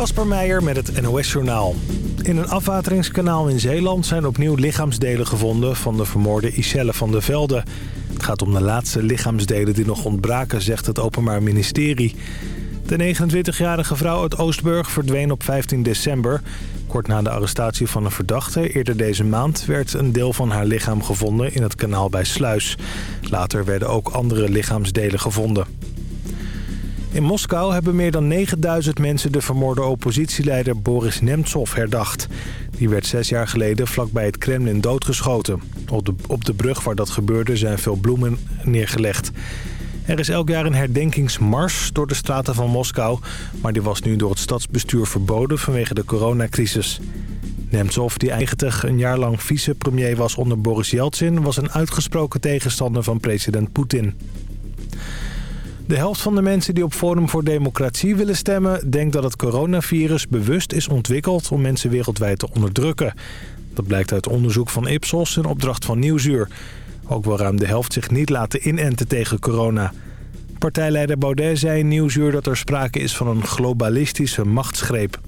Kasper Meijer met het NOS-journaal. In een afwateringskanaal in Zeeland zijn opnieuw lichaamsdelen gevonden... van de vermoorde Iselle van der Velde. Het gaat om de laatste lichaamsdelen die nog ontbraken, zegt het Openbaar Ministerie. De 29-jarige vrouw uit Oostburg verdween op 15 december. Kort na de arrestatie van een verdachte eerder deze maand... werd een deel van haar lichaam gevonden in het kanaal bij Sluis. Later werden ook andere lichaamsdelen gevonden. In Moskou hebben meer dan 9000 mensen de vermoorde oppositieleider Boris Nemtsov herdacht. Die werd zes jaar geleden vlakbij het Kremlin doodgeschoten. Op de, op de brug waar dat gebeurde zijn veel bloemen neergelegd. Er is elk jaar een herdenkingsmars door de straten van Moskou... maar die was nu door het stadsbestuur verboden vanwege de coronacrisis. Nemtsov, die eigenlijk een jaar lang vicepremier was onder Boris Yeltsin... was een uitgesproken tegenstander van president Poetin. De helft van de mensen die op Forum voor Democratie willen stemmen... denkt dat het coronavirus bewust is ontwikkeld om mensen wereldwijd te onderdrukken. Dat blijkt uit onderzoek van Ipsos in opdracht van Nieuwsuur. Ook wil ruim de helft zich niet laten inenten tegen corona. Partijleider Baudet zei in Nieuwsuur dat er sprake is van een globalistische machtsgreep.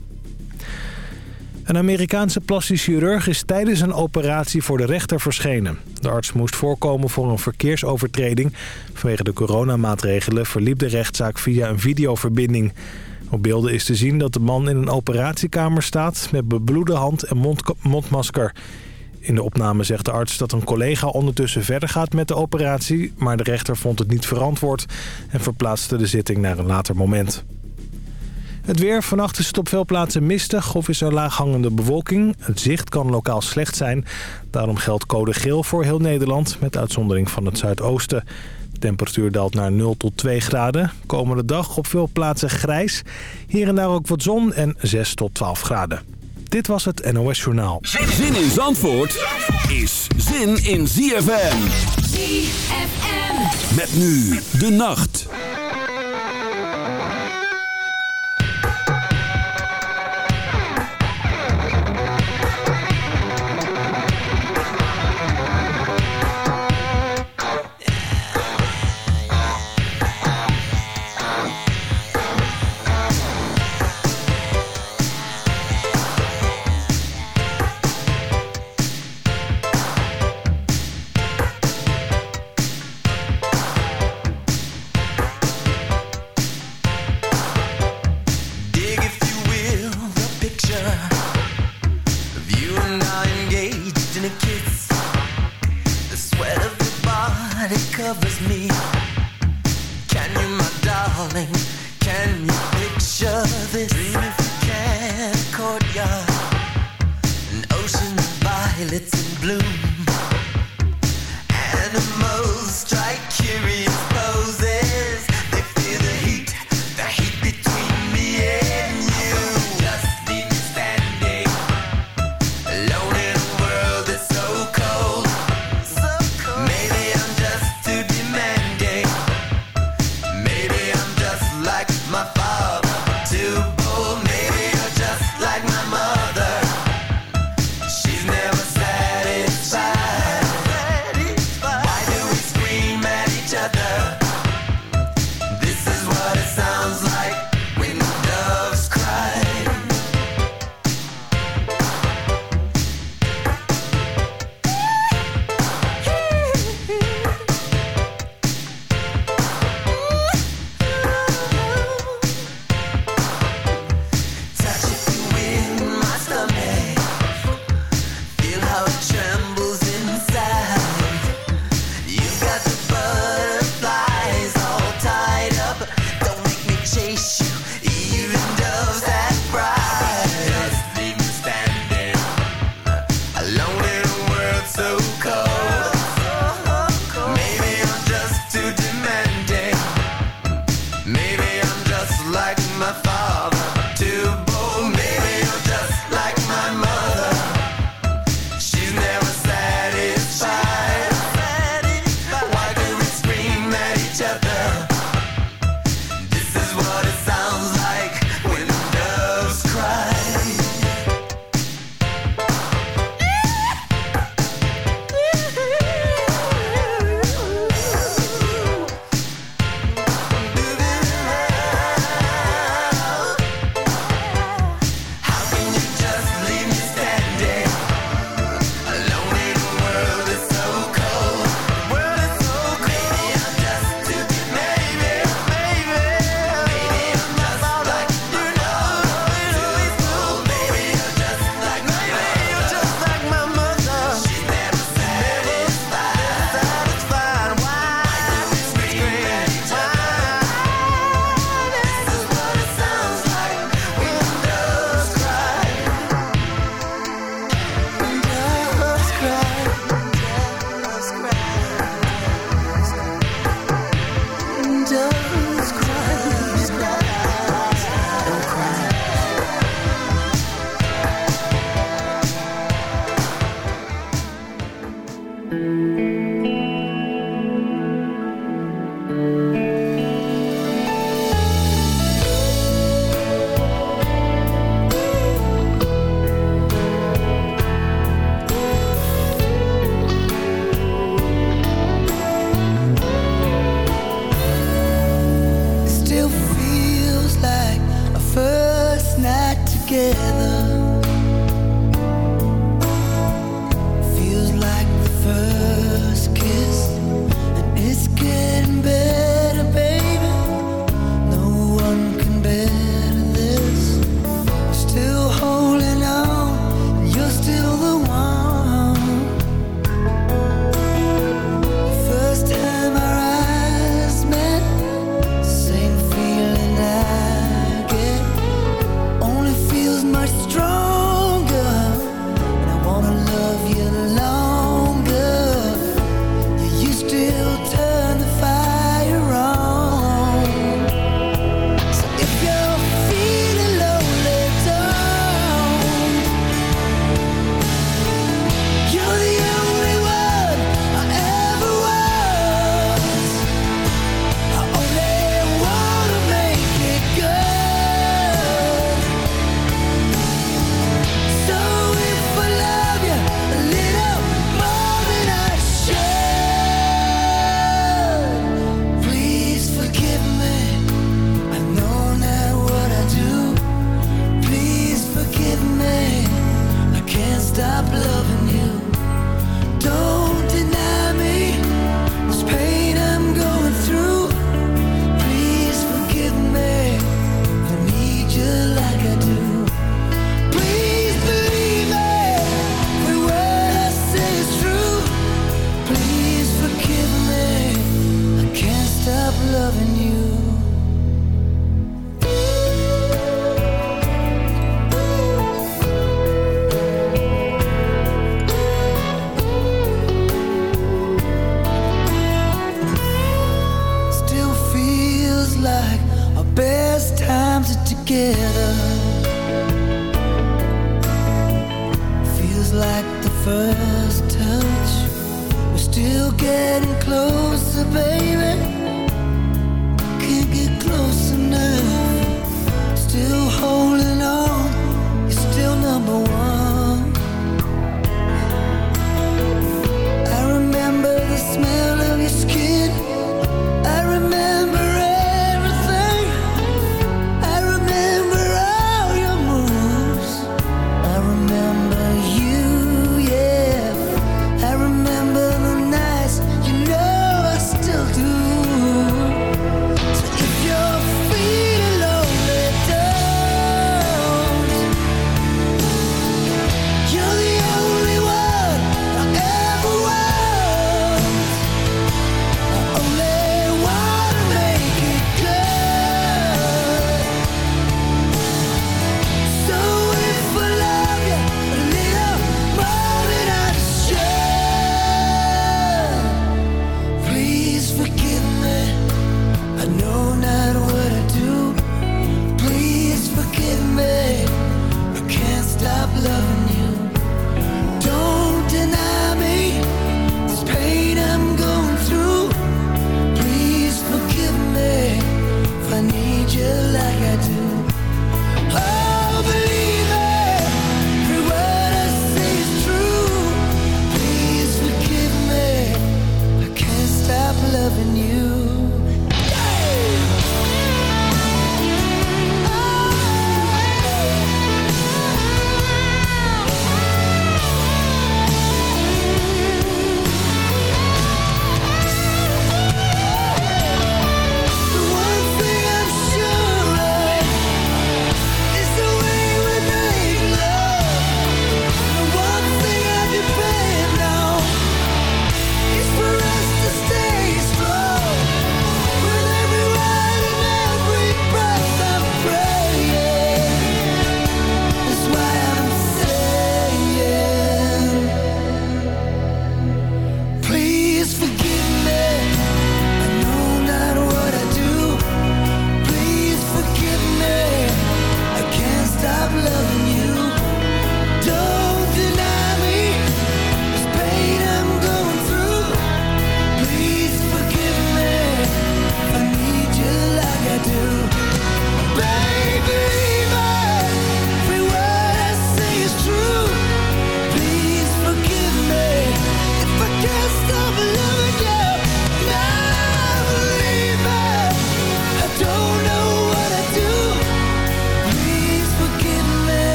Een Amerikaanse plastisch chirurg is tijdens een operatie voor de rechter verschenen. De arts moest voorkomen voor een verkeersovertreding. Vanwege de coronamaatregelen verliep de rechtszaak via een videoverbinding. Op beelden is te zien dat de man in een operatiekamer staat... met bebloede hand en mondmasker. In de opname zegt de arts dat een collega ondertussen verder gaat met de operatie... maar de rechter vond het niet verantwoord en verplaatste de zitting naar een later moment. Het weer. Vannacht is het op veel plaatsen mistig of is er laaghangende bewolking. Het zicht kan lokaal slecht zijn. Daarom geldt code geel voor heel Nederland, met uitzondering van het zuidoosten. De temperatuur daalt naar 0 tot 2 graden. Komende dag op veel plaatsen grijs. Hier en daar ook wat zon en 6 tot 12 graden. Dit was het NOS Journaal. Zin in Zandvoort is zin in ZFM. ZFM. Met nu de nacht.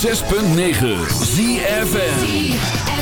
106.9 ZFN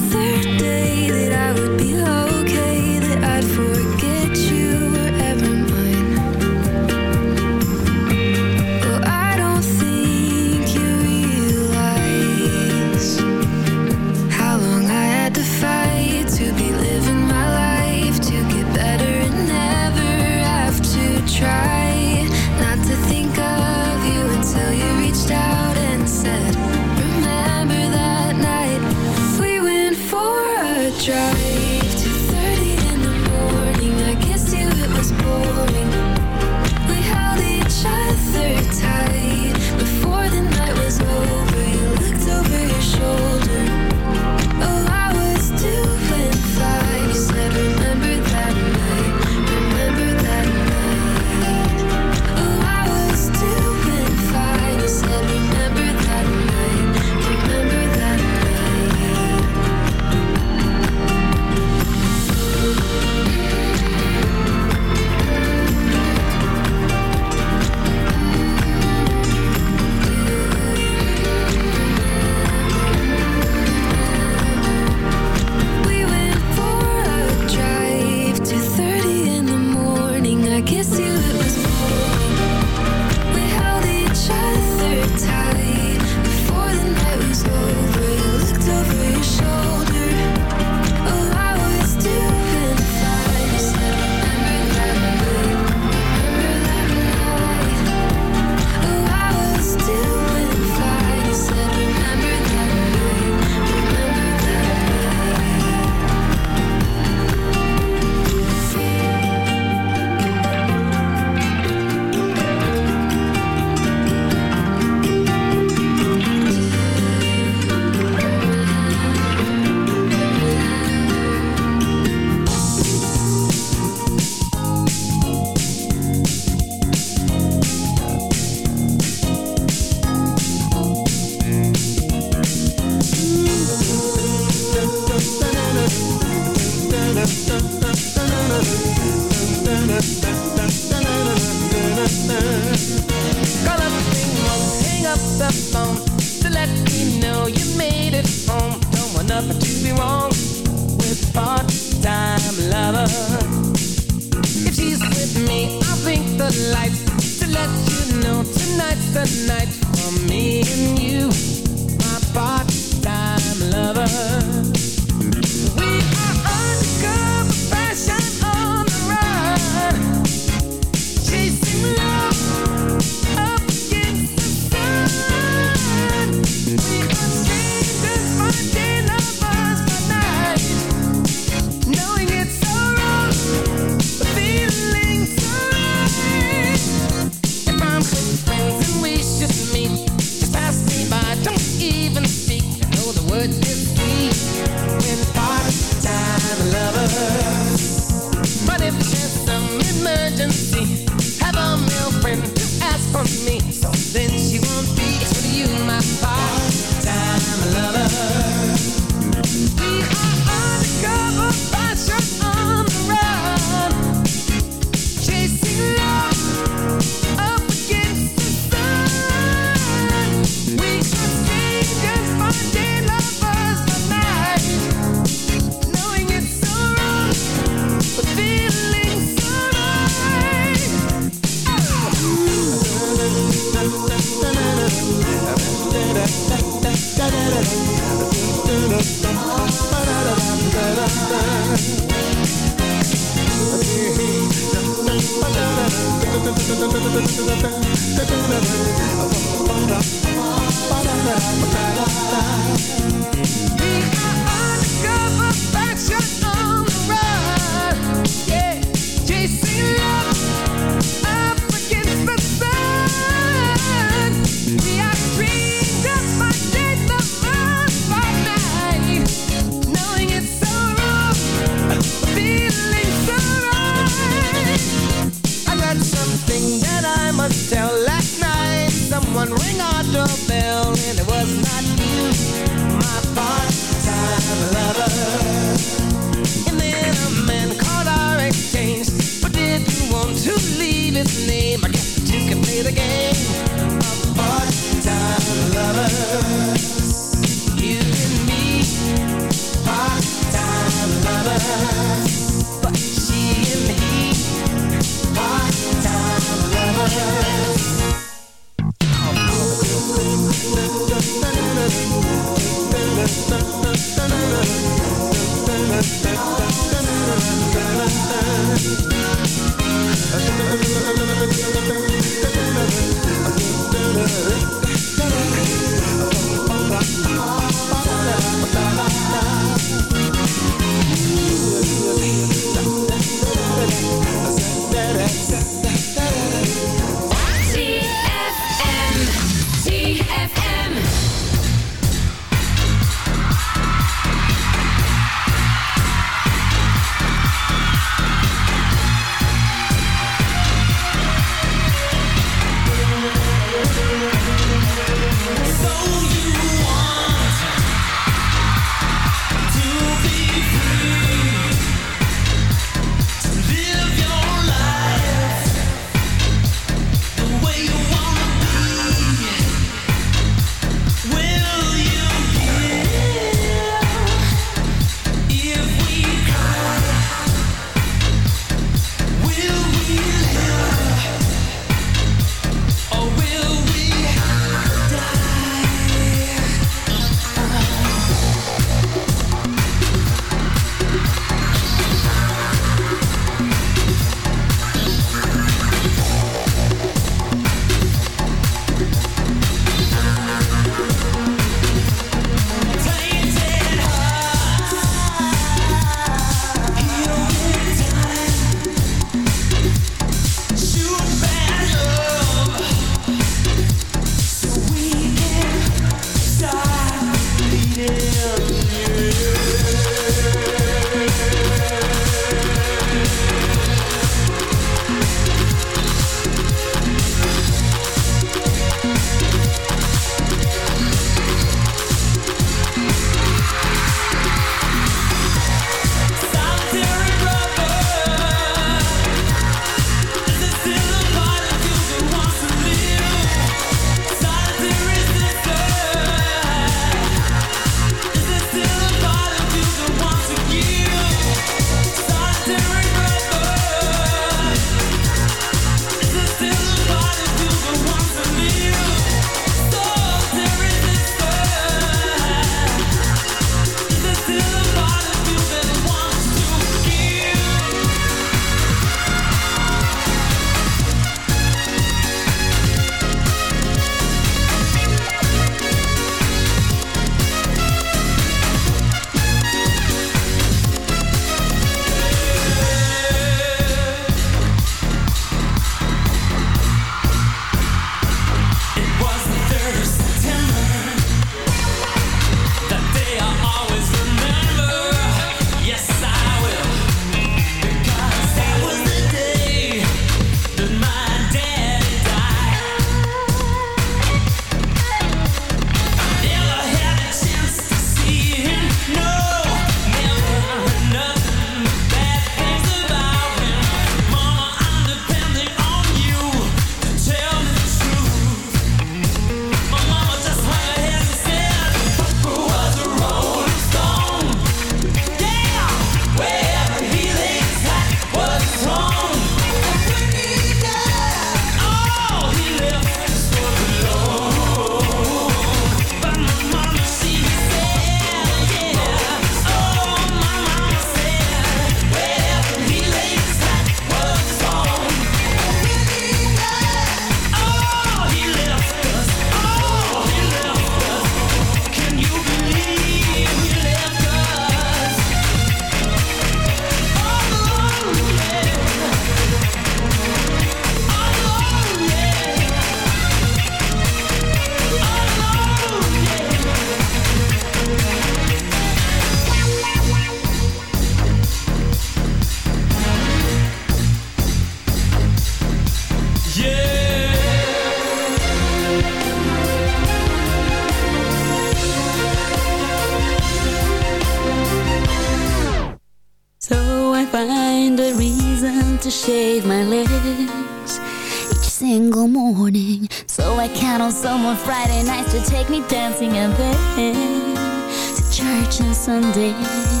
church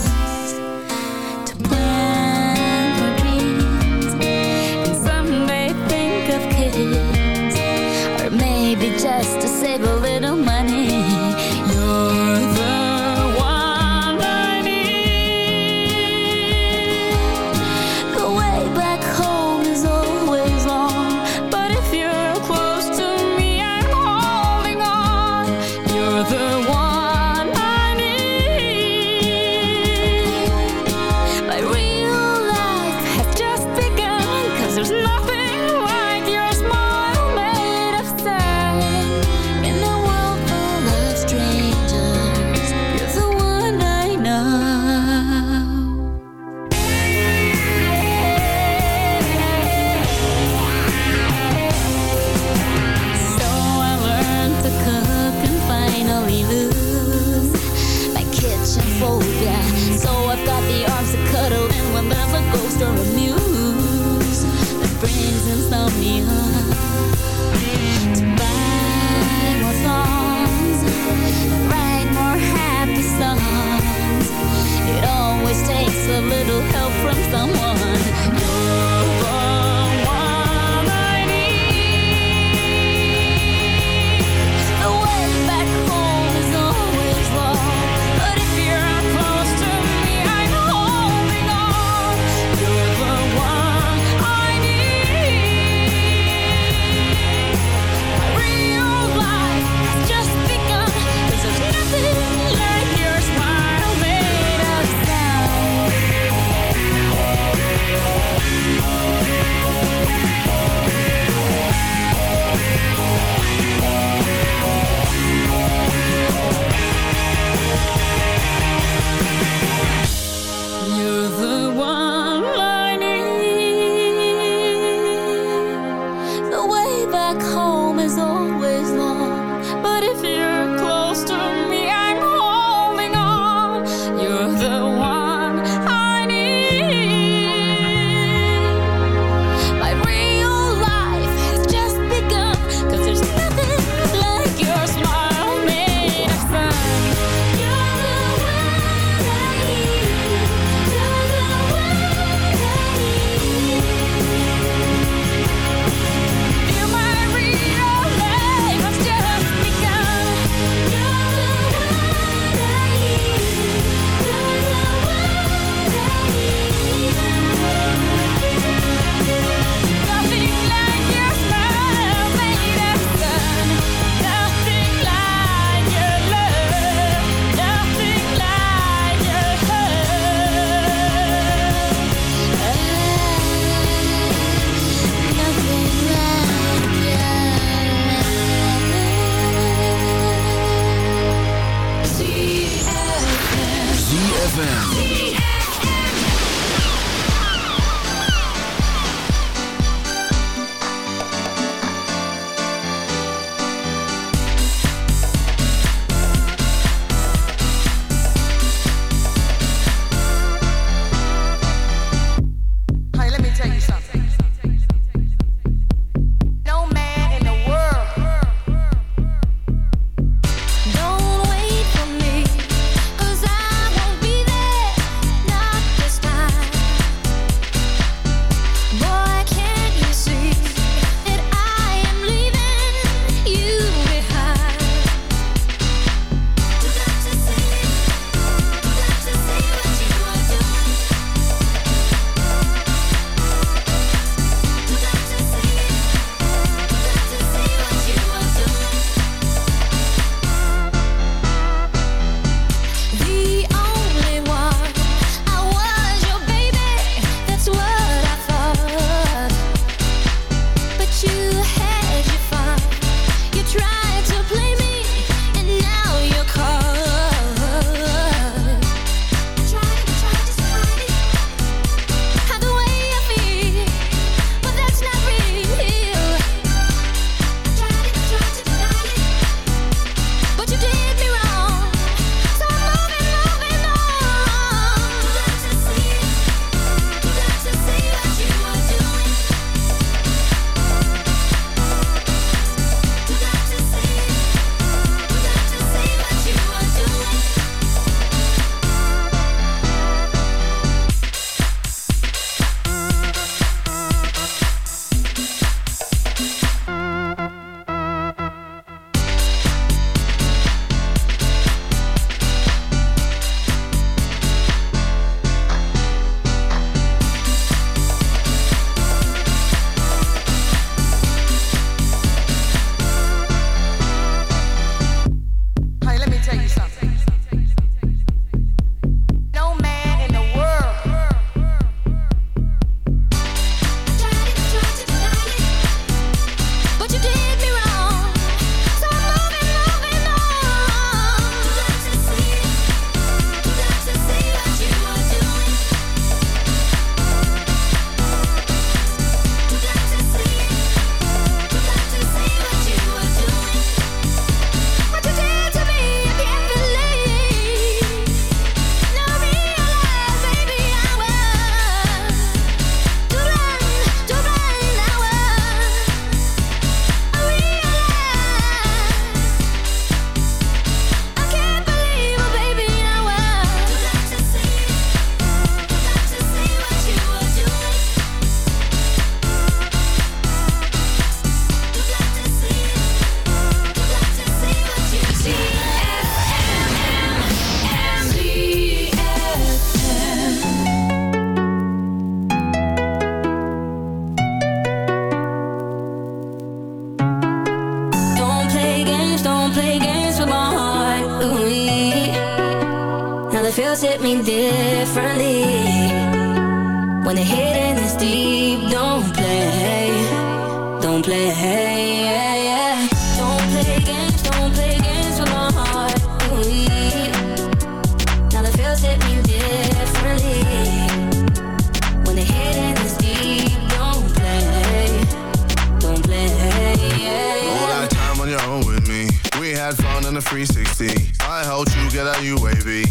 brings insomnia. To the feels hit me differently. When the hitting is deep, don't play, don't play. Don't play games, don't play games with my heart. Now the feels hit me differently. When the hitting is deep, don't play, don't play. All that time on your own with me. We had fun in the 360. I helped you get out UAV.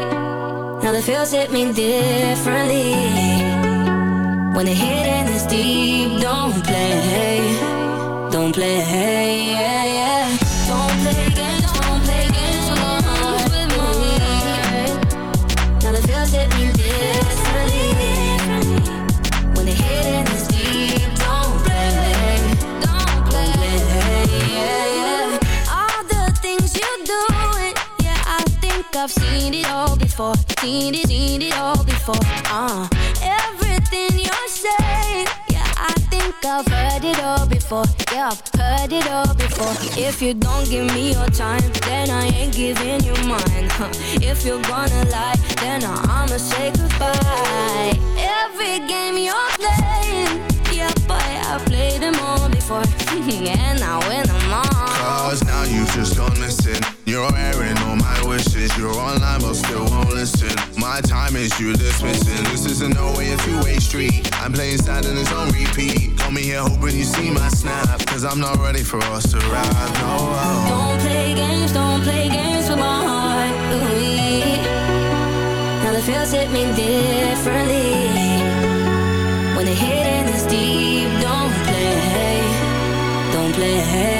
now the feels hit me differently. When the hitting is deep, don't play, don't play. Don't play games, don't play games with heart. Now the feels hit me differently. When the hitting is deep, don't play, don't play. All the things you do, yeah, I think I've seen it all before, seen it, seen it all before. Uh, everything you're saying, yeah, I think I've heard it all before. Yeah, I've heard it all before. If you don't give me your time, then I ain't giving you mine. Huh. If you're gonna lie, then I'ma say goodbye. Every game you're playing, yeah, boy, I've played them all before, and I win them all. Cause now you've just gone Is you dismissing. This isn't no way a two-way street. I'm playing sad and it's on repeat. Call me here hoping you see my snap. Cause I'm not ready for us to rap. No. Don't play games, don't play games with my heart. Ooh, now the feels hit me differently. When the hitting is deep, don't play, don't play.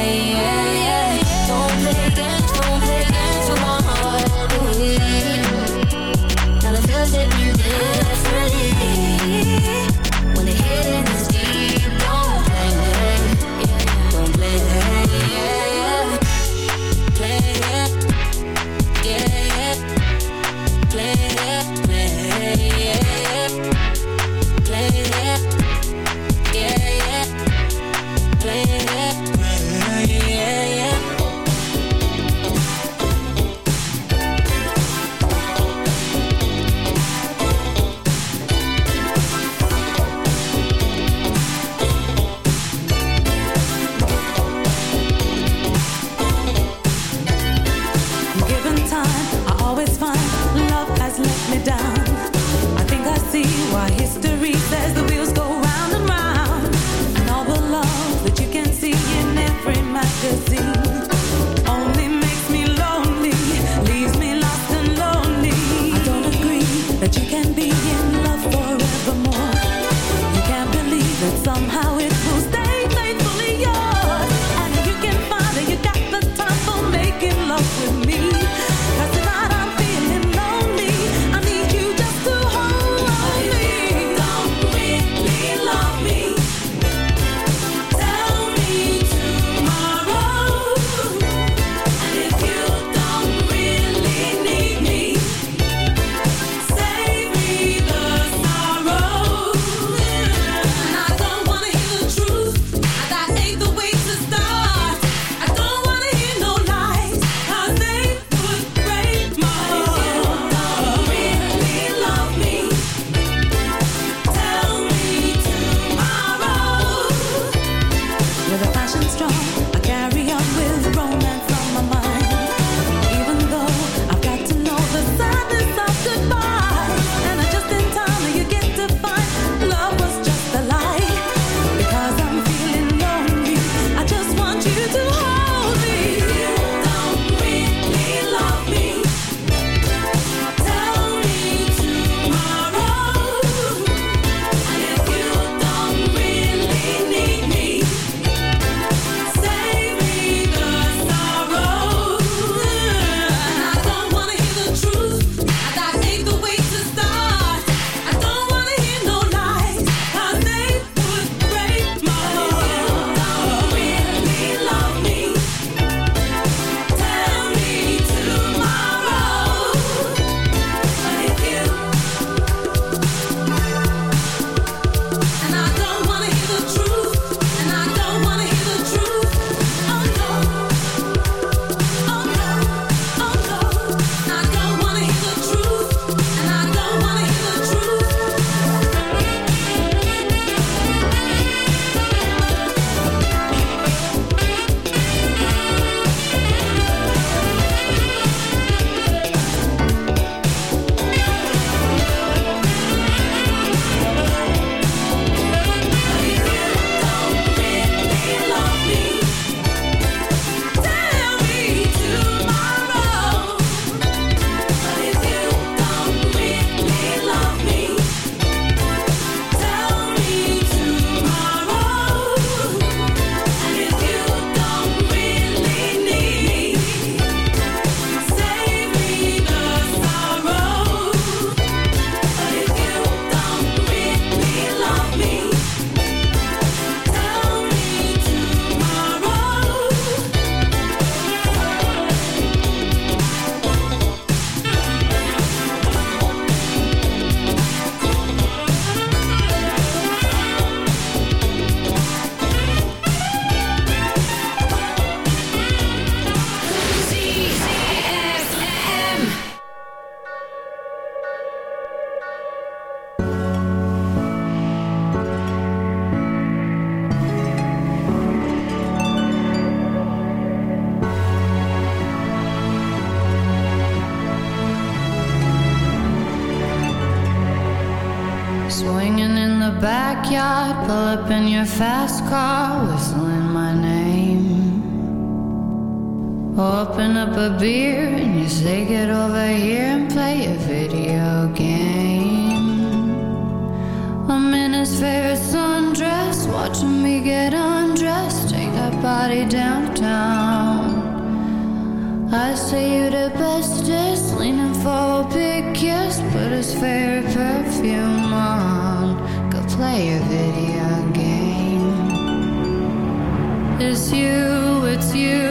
a kiss, put his favorite perfume on. Go play a video game. It's you, it's you.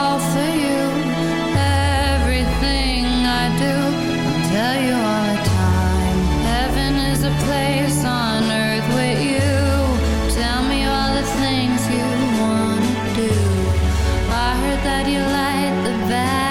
that you light the back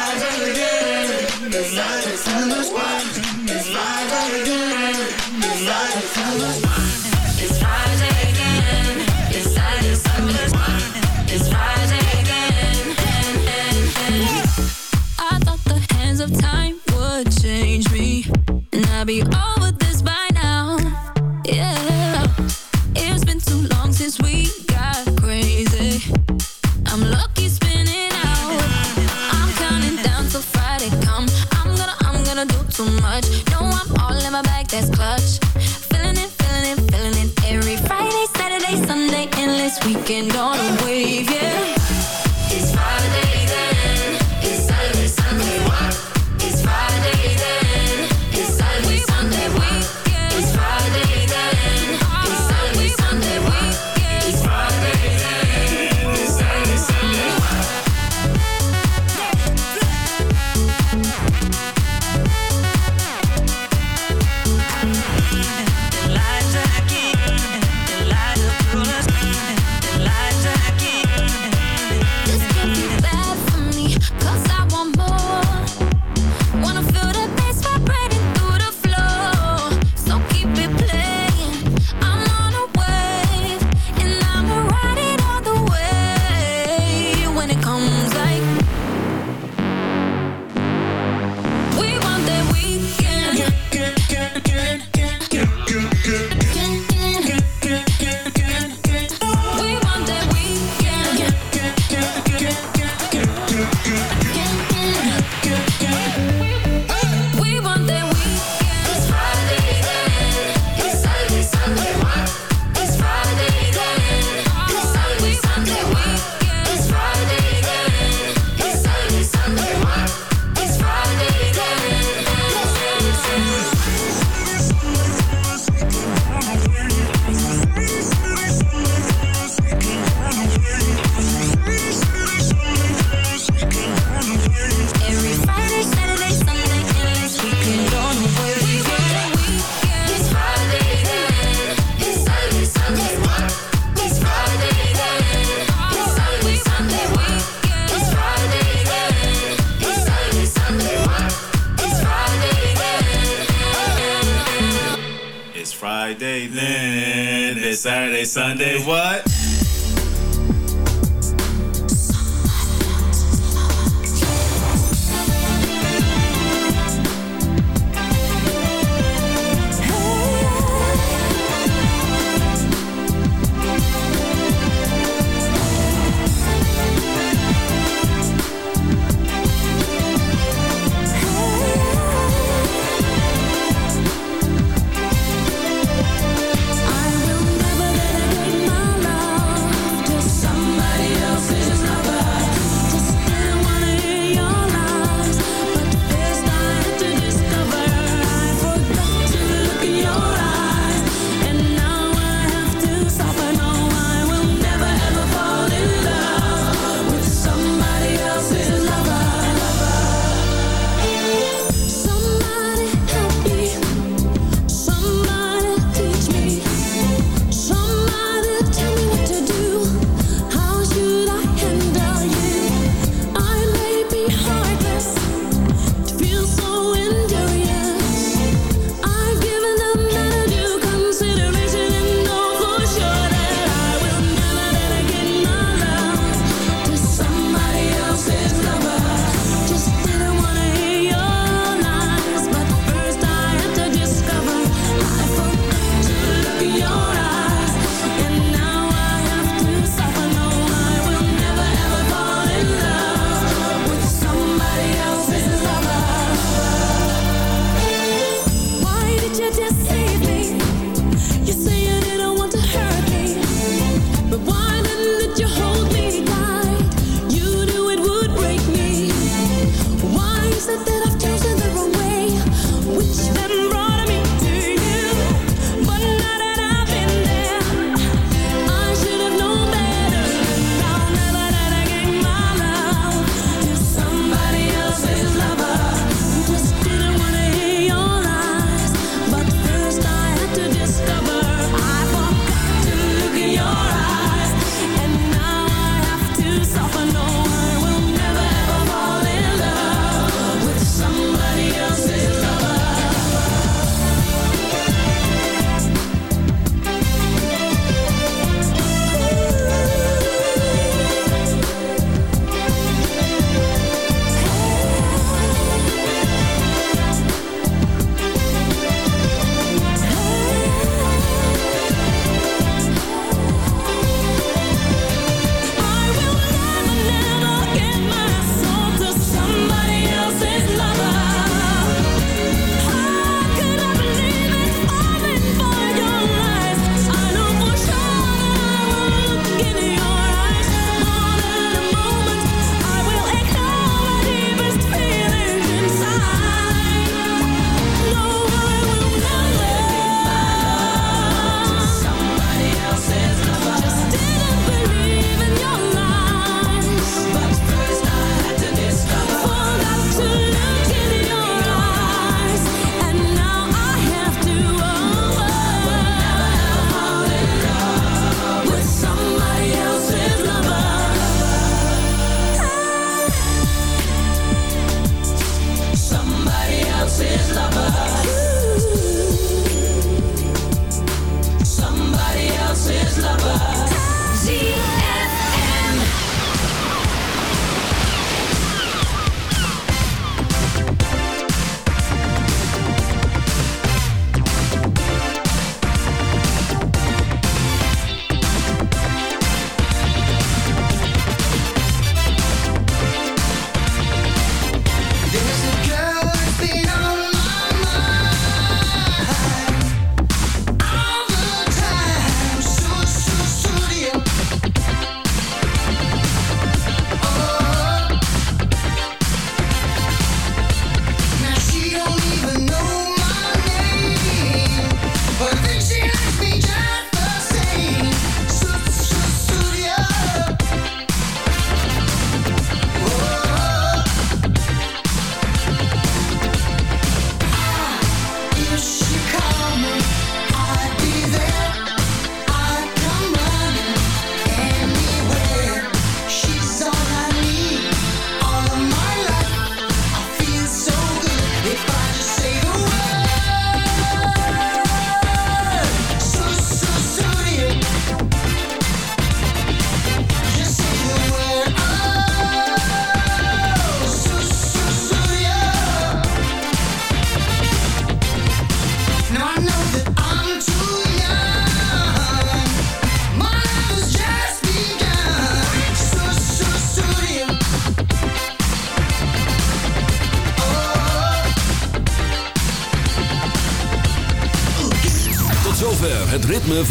What?